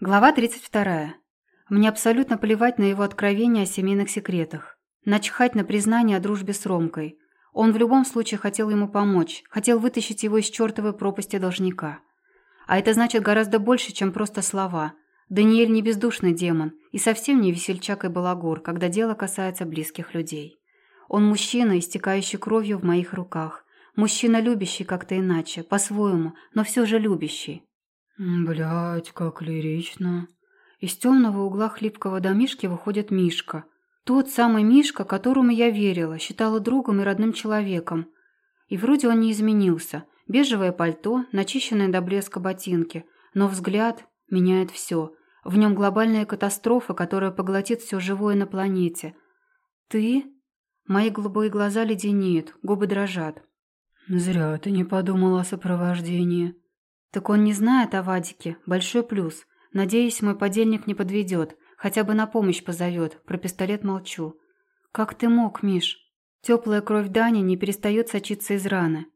Глава 32. Мне абсолютно плевать на его откровения о семейных секретах. Начхать на признание о дружбе с Ромкой. Он в любом случае хотел ему помочь, хотел вытащить его из чертовой пропасти должника. А это значит гораздо больше, чем просто слова. Даниэль не бездушный демон и совсем не весельчак и балагур, когда дело касается близких людей. Он мужчина, истекающий кровью в моих руках. Мужчина, любящий как-то иначе, по-своему, но все же любящий. Блять, как лирично. Из темного угла хлипкого домишки выходит Мишка. Тот самый Мишка, которому я верила, считала другом и родным человеком. И вроде он не изменился. Бежевое пальто, начищенные до блеска ботинки. Но взгляд меняет все. В нем глобальная катастрофа, которая поглотит все живое на планете. «Ты?» Мои голубые глаза леденеют, губы дрожат. «Зря ты не подумала о сопровождении», так он не знает о Вадике. Большой плюс. Надеюсь, мой подельник не подведет. Хотя бы на помощь позовет. Про пистолет молчу. Как ты мог, Миш? Теплая кровь Дани не перестает сочиться из раны.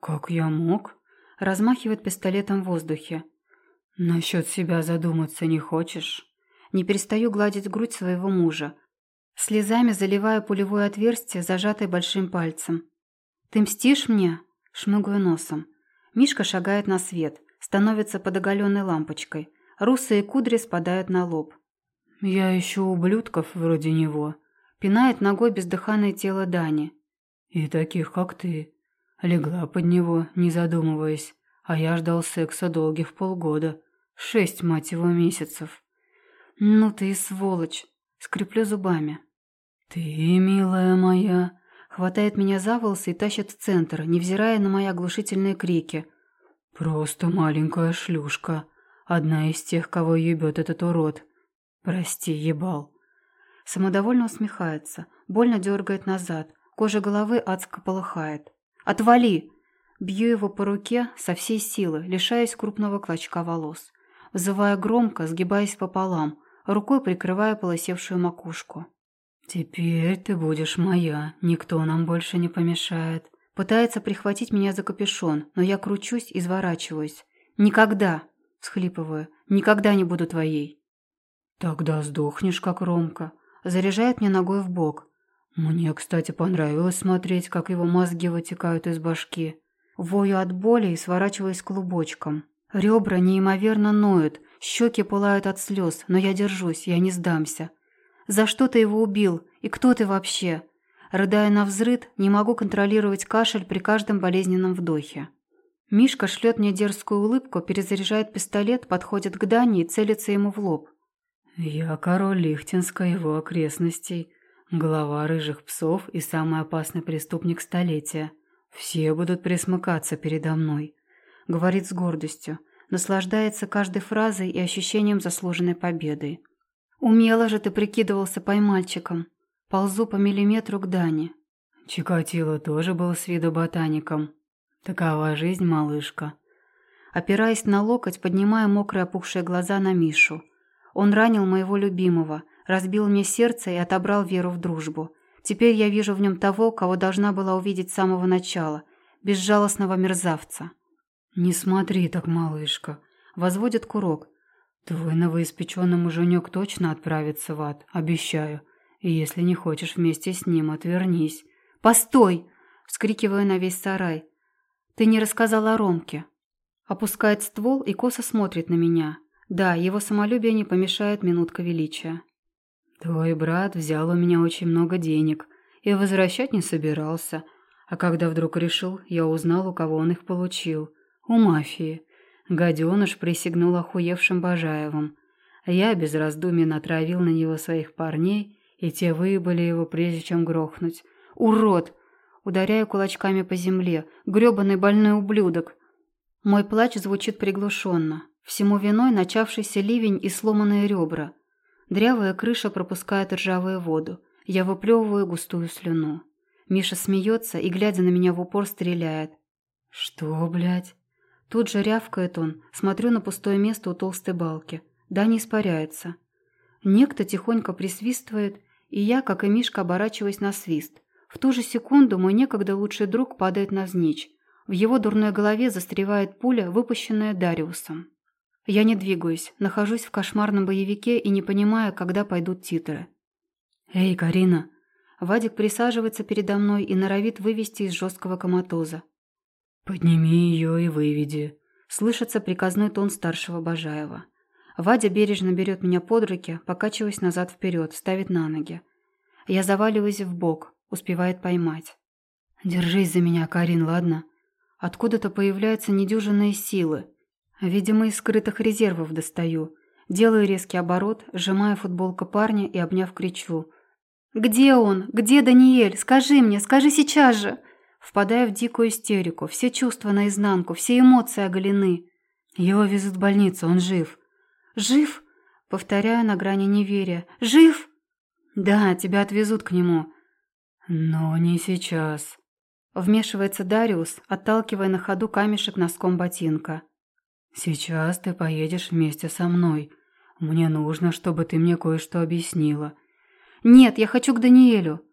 Как я мог? Размахивает пистолетом в воздухе. Насчет себя задуматься не хочешь? Не перестаю гладить грудь своего мужа. Слезами заливаю пулевое отверстие, зажатое большим пальцем. «Ты мстишь мне?» Шмыгаю носом. Мишка шагает на свет, становится под оголенной лампочкой. Русые кудри спадают на лоб. «Я ищу ублюдков вроде него», — пинает ногой бездыханное тело Дани. «И таких, как ты». Легла под него, не задумываясь, а я ждал секса долгих полгода. Шесть, мать его, месяцев. «Ну ты и сволочь!» — скреплю зубами. «Ты, милая моя, Хватает меня за волосы и тащит в центр, невзирая на мои оглушительные крики. «Просто маленькая шлюшка. Одна из тех, кого ебет этот урод. Прости, ебал». Самодовольно усмехается, больно дергает назад, кожа головы адско полыхает. «Отвали!» Бью его по руке со всей силы, лишаясь крупного клочка волос. Взывая громко, сгибаясь пополам, рукой прикрывая полосевшую макушку. «Теперь ты будешь моя, никто нам больше не помешает». Пытается прихватить меня за капюшон, но я кручусь изворачиваюсь. «Никогда!» – схлипываю. «Никогда не буду твоей!» «Тогда сдохнешь, как Ромка!» Заряжает мне ногой в бок. Мне, кстати, понравилось смотреть, как его мозги вытекают из башки. Вою от боли и сворачиваюсь клубочком. Ребра неимоверно ноют, щеки пылают от слез, но я держусь, я не сдамся. За что ты его убил? И кто ты вообще?» Рыдая на взрыд, не могу контролировать кашель при каждом болезненном вдохе. Мишка шлет мне дерзкую улыбку, перезаряжает пистолет, подходит к Дани и целится ему в лоб. «Я король Лихтинска его окрестностей, глава рыжих псов и самый опасный преступник столетия. Все будут присмыкаться передо мной», — говорит с гордостью, наслаждается каждой фразой и ощущением заслуженной победы. Умело же ты прикидывался поймальчиком. Ползу по миллиметру к Дане. Чикатило тоже был с виду ботаником. Такова жизнь, малышка. Опираясь на локоть, поднимая мокрые опухшие глаза на Мишу. Он ранил моего любимого, разбил мне сердце и отобрал веру в дружбу. Теперь я вижу в нем того, кого должна была увидеть с самого начала. Безжалостного мерзавца. «Не смотри так, малышка», — возводит курок. «Твой новоиспеченный муженек точно отправится в ад, обещаю. И если не хочешь вместе с ним, отвернись». «Постой!» — вскрикиваю на весь сарай. «Ты не рассказала о Ромке». Опускает ствол и косо смотрит на меня. Да, его самолюбие не помешает минутка величия. «Твой брат взял у меня очень много денег и возвращать не собирался. А когда вдруг решил, я узнал, у кого он их получил. У мафии. Гаденыш присягнул охуевшим Бажаевым. Я без раздумий натравил на него своих парней, и те выебали его, прежде чем грохнуть. «Урод!» Ударяю кулачками по земле. грёбаный больной ублюдок!» Мой плач звучит приглушенно. Всему виной начавшийся ливень и сломанные ребра. Дрявая крыша пропускает ржавую воду. Я выплевываю густую слюну. Миша смеется и, глядя на меня в упор, стреляет. «Что, блядь?» Тут же рявкает он, смотрю на пустое место у толстой балки. Да не испаряется. Некто тихонько присвистывает, и я, как и Мишка, оборачиваюсь на свист. В ту же секунду мой некогда лучший друг падает навзничь. В его дурной голове застревает пуля, выпущенная Дариусом. Я не двигаюсь, нахожусь в кошмарном боевике и не понимаю, когда пойдут титры. «Эй, Карина!» Вадик присаживается передо мной и норовит вывести из жесткого коматоза. «Подними ее и выведи», — слышится приказной тон старшего Бажаева. Вадя бережно берет меня под руки, покачиваясь назад-вперед, ставит на ноги. Я заваливаюсь в бок, успевает поймать. «Держись за меня, Карин, ладно?» Откуда-то появляются недюжинные силы. Видимо, из скрытых резервов достаю. Делаю резкий оборот, сжимая футболку парня и, обняв, кричу. «Где он? Где Даниэль? Скажи мне, скажи сейчас же!» Впадая в дикую истерику, все чувства наизнанку, все эмоции оголены. Его везут в больницу, он жив. «Жив?» Повторяю на грани неверия. «Жив?» «Да, тебя отвезут к нему». «Но не сейчас». Вмешивается Дариус, отталкивая на ходу камешек носком ботинка. «Сейчас ты поедешь вместе со мной. Мне нужно, чтобы ты мне кое-что объяснила». «Нет, я хочу к Даниэлю».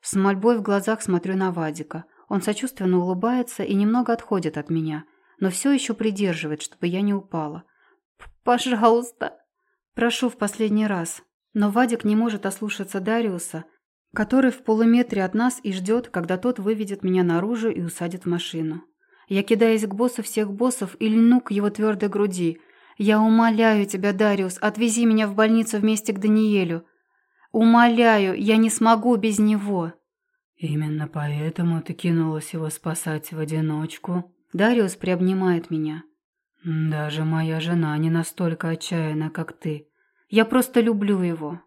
С мольбой в глазах смотрю на Вадика. Он сочувственно улыбается и немного отходит от меня, но все еще придерживает, чтобы я не упала. «Пожалуйста!» Прошу в последний раз. Но Вадик не может ослушаться Дариуса, который в полуметре от нас и ждет, когда тот выведет меня наружу и усадит в машину. Я кидаюсь к боссу всех боссов и льну к его твердой груди. «Я умоляю тебя, Дариус, отвези меня в больницу вместе к Даниэлю. Умоляю, я не смогу без него». «Именно поэтому ты кинулась его спасать в одиночку?» Дариус приобнимает меня. «Даже моя жена не настолько отчаянна, как ты. Я просто люблю его.